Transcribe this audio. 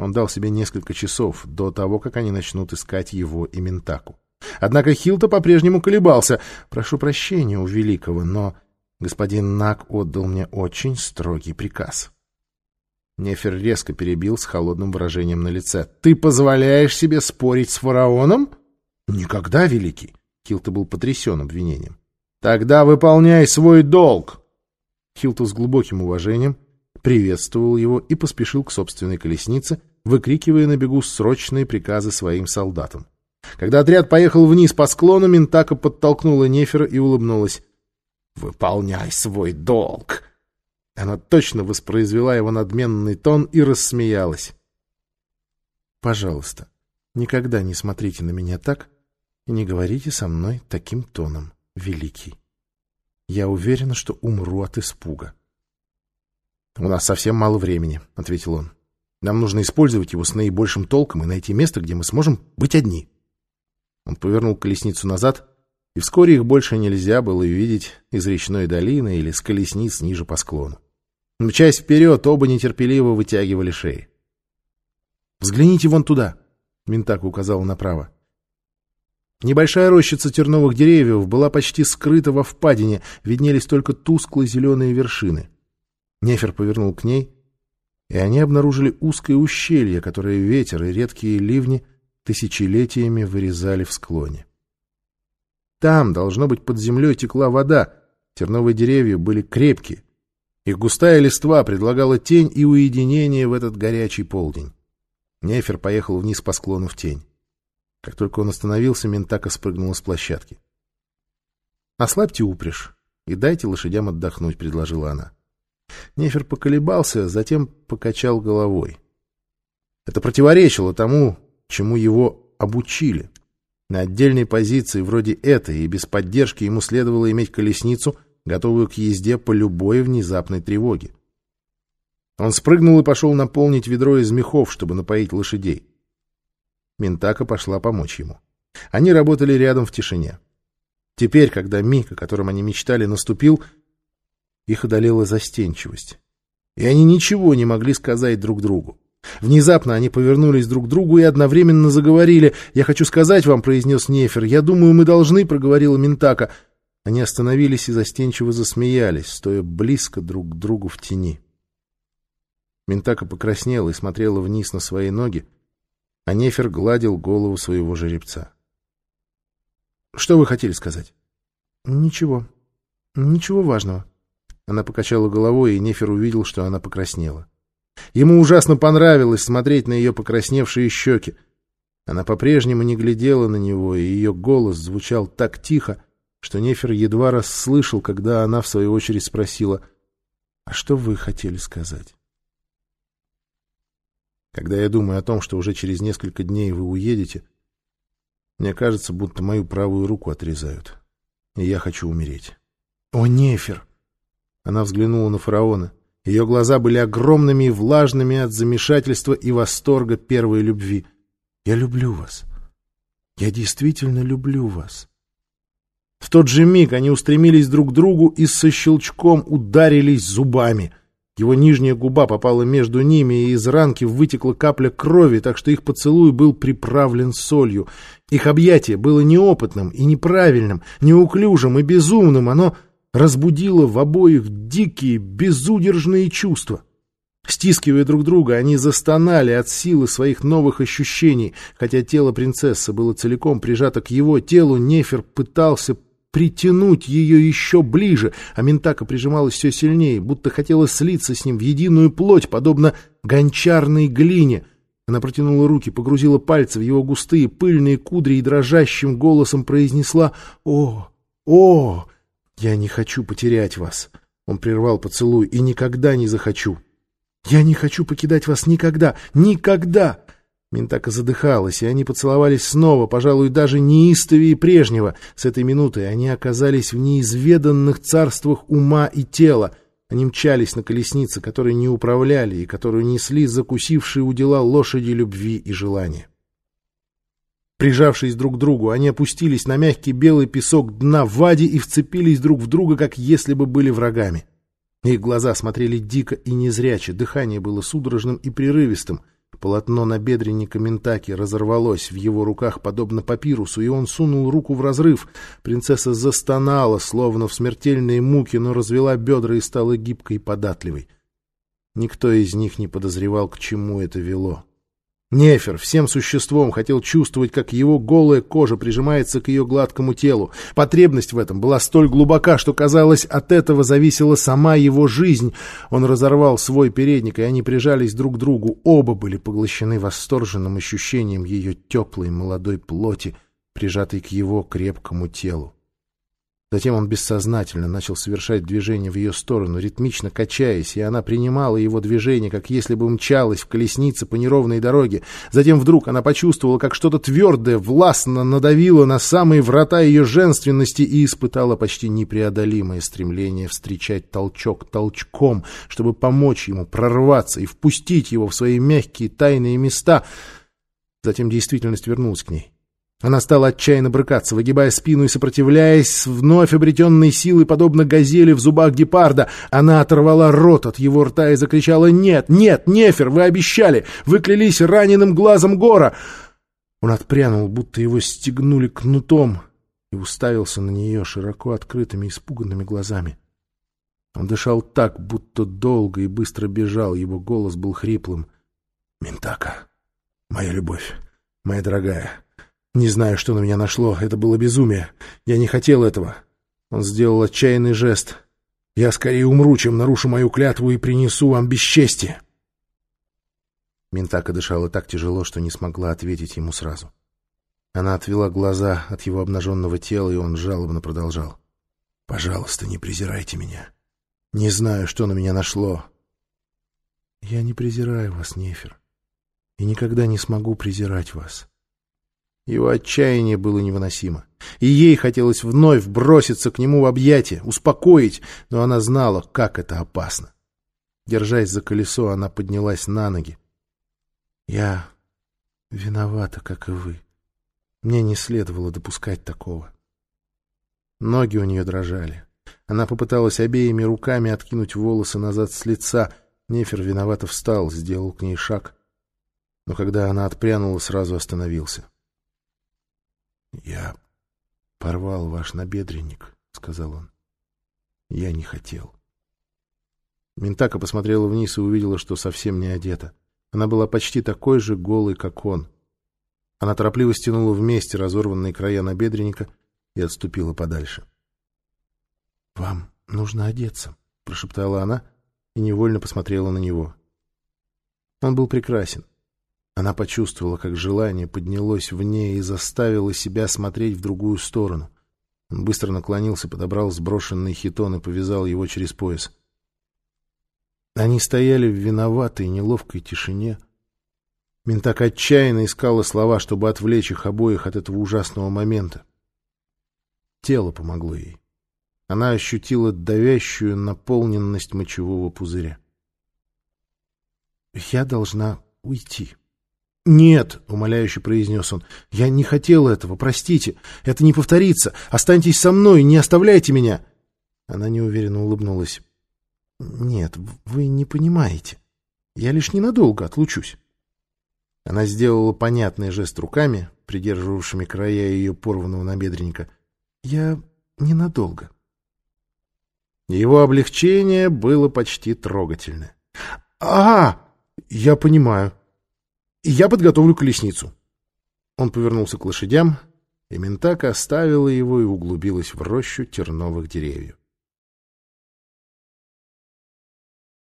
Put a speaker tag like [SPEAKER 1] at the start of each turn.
[SPEAKER 1] Он дал себе несколько часов до того, как они начнут искать его и Ментаку. Однако Хилта по-прежнему колебался. «Прошу прощения у Великого, но господин Нак отдал мне очень строгий приказ». Нефер резко перебил с холодным выражением на лице. «Ты позволяешь себе спорить с фараоном?» «Никогда, Великий!» Хилта был потрясен обвинением. «Тогда выполняй свой долг!» Хилта с глубоким уважением приветствовал его и поспешил к собственной колеснице, выкрикивая на бегу срочные приказы своим солдатам. Когда отряд поехал вниз по склону, Ментака подтолкнула Нефера и улыбнулась. «Выполняй свой долг!» Она точно воспроизвела его надменный тон и рассмеялась. «Пожалуйста, никогда не смотрите на меня так и не говорите со мной таким тоном, Великий. Я уверена, что умру от испуга». «У нас совсем мало времени», — ответил он. «Нам нужно использовать его с наибольшим толком и найти место, где мы сможем быть одни». Он повернул колесницу назад, и вскоре их больше нельзя было увидеть из речной долины или с колесниц ниже по склону. Мчась вперед, оба нетерпеливо вытягивали шеи. «Взгляните вон туда!» — Ментак указал направо. Небольшая рощица терновых деревьев была почти скрыта во впадине, виднелись только тусклые зеленые вершины. Нефер повернул к ней, и они обнаружили узкое ущелье, которое ветер и редкие ливни тысячелетиями вырезали в склоне. Там, должно быть, под землей текла вода, терновые деревья были крепкие, их густая листва предлагала тень и уединение в этот горячий полдень. Нефер поехал вниз по склону в тень. Как только он остановился, Ментака спрыгнула с площадки. «Ослабьте упряжь и дайте лошадям отдохнуть», — предложила она. Нефер поколебался, затем покачал головой. Это противоречило тому, чему его обучили. На отдельной позиции вроде этой и без поддержки ему следовало иметь колесницу — готовую к езде по любой внезапной тревоге. Он спрыгнул и пошел наполнить ведро из мехов, чтобы напоить лошадей. Ментака пошла помочь ему. Они работали рядом в тишине. Теперь, когда миг, о котором они мечтали, наступил, их одолела застенчивость. И они ничего не могли сказать друг другу. Внезапно они повернулись друг к другу и одновременно заговорили. «Я хочу сказать вам», — произнес Нефер, — «я думаю, мы должны», — проговорила Ментака, — они остановились и застенчиво засмеялись, стоя близко друг к другу в тени. Ментака покраснела и смотрела вниз на свои ноги, а Нефер гладил голову своего жеребца. — Что вы хотели сказать? — Ничего. Ничего важного. Она покачала головой, и Нефер увидел, что она покраснела. Ему ужасно понравилось смотреть на ее покрасневшие щеки. Она по-прежнему не глядела на него, и ее голос звучал так тихо, что Нефер едва расслышал, когда она, в свою очередь, спросила, «А что вы хотели сказать?» Когда я думаю о том, что уже через несколько дней вы уедете, мне кажется, будто мою правую руку отрезают, и я хочу умереть. «О, Нефер!» Она взглянула на фараона. Ее глаза были огромными и влажными от замешательства и восторга первой любви. «Я люблю вас. Я действительно люблю вас. В тот же миг они устремились друг к другу и со щелчком ударились зубами. Его нижняя губа попала между ними, и из ранки вытекла капля крови, так что их поцелуй был приправлен солью. Их объятие было неопытным и неправильным, неуклюжим и безумным. Оно разбудило в обоих дикие, безудержные чувства. Стискивая друг друга, они застонали от силы своих новых ощущений. Хотя тело принцессы было целиком прижато к его телу, Нефер пытался притянуть ее еще ближе, а Ментака прижималась все сильнее, будто хотела слиться с ним в единую плоть, подобно гончарной глине. Она протянула руки, погрузила пальцы в его густые пыльные кудри и дрожащим голосом произнесла «О, о, я не хочу потерять вас!» Он прервал поцелуй «И никогда не захочу!» «Я не хочу покидать вас никогда! Никогда!» Ментака задыхалась, и они поцеловались снова, пожалуй, даже неистовее прежнего. С этой минуты они оказались в неизведанных царствах ума и тела. Они мчались на колеснице, которой не управляли и которую несли закусившие у дела лошади любви и желания. Прижавшись друг к другу, они опустились на мягкий белый песок дна Вади и вцепились друг в друга, как если бы были врагами. Их глаза смотрели дико и незряче, дыхание было судорожным и прерывистым — Полотно набедренника Ментаки разорвалось в его руках, подобно папирусу, и он сунул руку в разрыв. Принцесса застонала, словно в смертельной муке, но развела бедра и стала гибкой и податливой. Никто из них не подозревал, к чему это вело. Нефер всем существом хотел чувствовать, как его голая кожа прижимается к ее гладкому телу. Потребность в этом была столь глубока, что, казалось, от этого зависела сама его жизнь. Он разорвал свой передник, и они прижались друг к другу. Оба были поглощены восторженным ощущением ее теплой молодой плоти, прижатой к его крепкому телу. Затем он бессознательно начал совершать движение в ее сторону, ритмично качаясь, и она принимала его движение, как если бы мчалась в колеснице по неровной дороге. Затем вдруг она почувствовала, как что-то твердое, властно надавило на самые врата ее женственности и испытала почти непреодолимое стремление встречать толчок толчком, чтобы помочь ему прорваться и впустить его в свои мягкие тайные места. Затем действительность вернулась к ней. Она стала отчаянно брыкаться, выгибая спину и сопротивляясь вновь обретенной силой, подобно газели в зубах гепарда. Она оторвала рот от его рта и закричала «Нет, нет, Нефер, вы обещали! Вы клялись раненым глазом гора!» Он отпрянул, будто его стегнули кнутом, и уставился на нее широко открытыми, испуганными глазами. Он дышал так, будто долго и быстро бежал, его голос был хриплым. «Ментака, моя любовь, моя дорогая!» Не знаю, что на меня нашло. Это было безумие. Я не хотел этого. Он сделал отчаянный жест. Я скорее умру, чем нарушу мою клятву и принесу вам бесчестие. Ментака дышала так тяжело, что не смогла ответить ему сразу. Она отвела глаза от его обнаженного тела, и он жалобно продолжал. «Пожалуйста, не презирайте меня. Не знаю, что на меня нашло». «Я не презираю вас, Нефер, и никогда не смогу презирать вас. Его отчаяние было невыносимо. И ей хотелось вновь броситься к нему в объятия, успокоить, но она знала, как это опасно. Держась за колесо, она поднялась на ноги. «Я виновата, как и вы. Мне не следовало допускать такого». Ноги у нее дрожали. Она попыталась обеими руками откинуть волосы назад с лица. Нефер виновато встал, сделал к ней шаг. Но когда она отпрянула, сразу остановился. «Я порвал ваш набедренник», — сказал он. «Я не хотел». Ментака посмотрела вниз и увидела, что совсем не одета. Она была почти такой же голой, как он. Она торопливо стянула вместе разорванные края набедренника и отступила подальше. «Вам нужно одеться», — прошептала она и невольно посмотрела на него. Он был прекрасен. Она почувствовала, как желание поднялось в ней и заставило себя смотреть в другую сторону. Он быстро наклонился, подобрал сброшенный хитон и повязал его через пояс. Они стояли в виноватой, неловкой тишине. Ментак отчаянно искала слова, чтобы отвлечь их обоих от этого ужасного момента. Тело помогло ей. Она ощутила давящую наполненность мочевого пузыря. «Я должна уйти», «Нет», — умоляюще произнес он, — «я не хотел этого, простите. Это не повторится. Останьтесь со мной, не оставляйте меня». Она неуверенно улыбнулась. «Нет, вы не понимаете. Я лишь ненадолго отлучусь». Она сделала понятный жест руками, придерживавшими края ее порванного набедренника. «Я ненадолго». Его облегчение было почти трогательное. «А, я понимаю», я подготовлю колесницу. Он повернулся к лошадям, и Ментака оставила его и углубилась в рощу терновых деревьев.